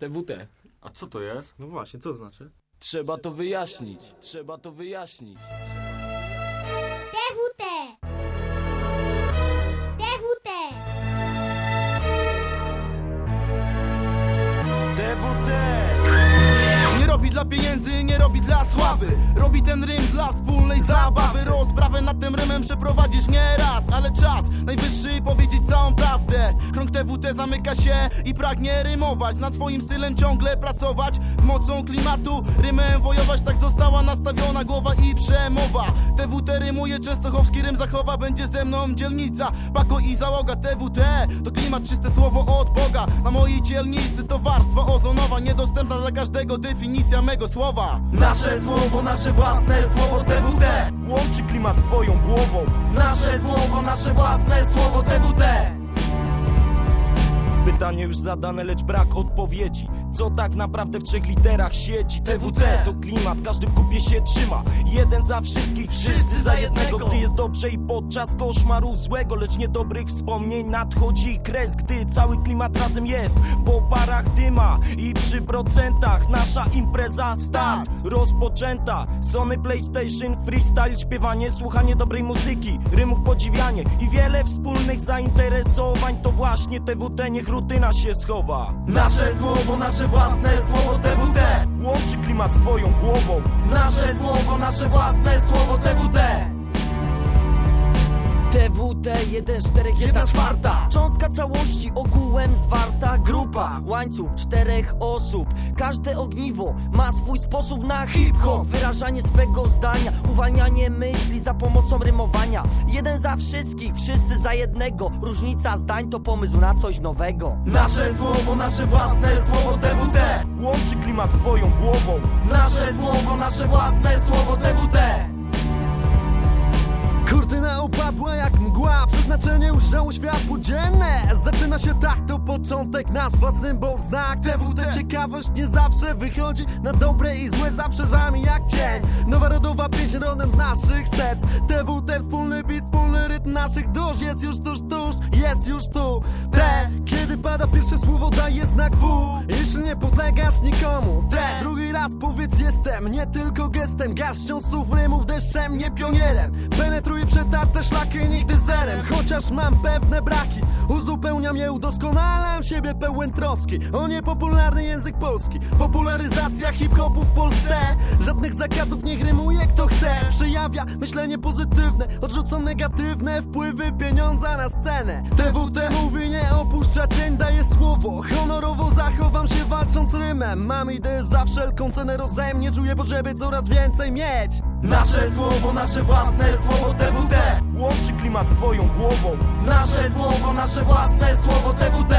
TWT. A co to jest? No właśnie, co znaczy? Trzeba to wyjaśnić. Trzeba to wyjaśnić. TWT TWT TWT! Nie robi dla pieniędzy, nie robi dla sławy Robi ten rym dla wspólnej zabawy Rozprawę nad tym rymem przeprowadzisz nie raz Ale czas najwyższy powiedzieć całą prawdę. Krąg TWT zamyka się i pragnie rymować Nad twoim stylem ciągle pracować. Z mocą klimatu rymem wojować Tak została nastawiona głowa i przemowa. TWT rymuje, częstochowski rym zachowa Będzie ze mną dzielnica, Pako i załoga TWT to klimat, czyste słowo od Boga. Na mojej dzielnicy to warstwa ozonowa Niedostępna dla każdego definicja mego słowa. Nasze słowo, nasze własne słowo TWT Łączy klimat twoją głową. Nasze słowo, nasze własne słowo TWT Pytanie już zadane, lecz brak odpowiedzi. Co tak naprawdę w trzech literach siedzi? TWT to klimat, każdy w kupie się trzyma. Jeden za wszystkich, wszyscy za jednego. Gdy jest dobrze i podczas koszmaru złego, lecz niedobrych wspomnień nadchodzi kres, gdy cały klimat razem jest. W oparach dyma i przy procentach nasza impreza start rozpoczęta. Sony PlayStation, freestyle, śpiewanie, słuchanie dobrej muzyki, rymów podziwianie i wiele wspólnych zainteresowań. To właśnie TWT, niech rutyna się schowa. Nasze słowo, nasze własne słowo TWT Łączy klimat z twoją głową. Nasze słowo, nasze własne słowo TWT TWT 1, 4, 1 czwarta. Cząstka całości ogółem zwarta grupa. Łańcuch czterech osób. Każde ogniwo ma swój sposób na hip-hop. Wyrażanie swego zdania Uwalnianie myśli za pomocą rymowania. Jeden za wszystkich, wszyscy za jednego. Różnica zdań to pomysł na coś nowego. Nasze słowo, nasze własne słowo TWT Łączy klimat z twoją głową. Nasze słowo, nasze własne słowo TWT mgła, przeznaczenie ujrzało światło dzienne. Zaczyna się tak, to początek, nazwa, symbol, znak. TWT Ciekawość nie zawsze wychodzi na dobre i złe Zawsze z wami jak cień Nowa rodowa pieśń rodem z naszych serc. TWT, wspólny beat, wspólny rytm naszych dusz. Jest już tuż, tuż, jest już tu. T, pada pierwsze słowo daje znak W. Jeśli nie podlegasz nikomu. D, drugi raz powiedz jestem Nie tylko gestem, garścią słów, rymów, deszczem Nie pionierem, penetruję przetarte szlaki Nigdy zerem, chociaż mam pewne braki Uzupełniam je, udoskonalam siebie pełen troski. O niepopularny język polski. Popularyzacja hip-hopu w Polsce Żadnych zakazów niech rymuje kto chce. Przejawia myślenie pozytywne Odrzucą negatywne wpływy pieniądza na scenę. TWT mówi nie opuszcza cień daje słowo. Honorowo zachowam się walcząc rymem. Mam ideę za wszelką cenę rozejmnie Czuję potrzeby coraz więcej mieć. Nasze słowo, nasze własne słowo TWT Łączy klimat z twoją głową. Nasze słowo, nasze własne słowo TWT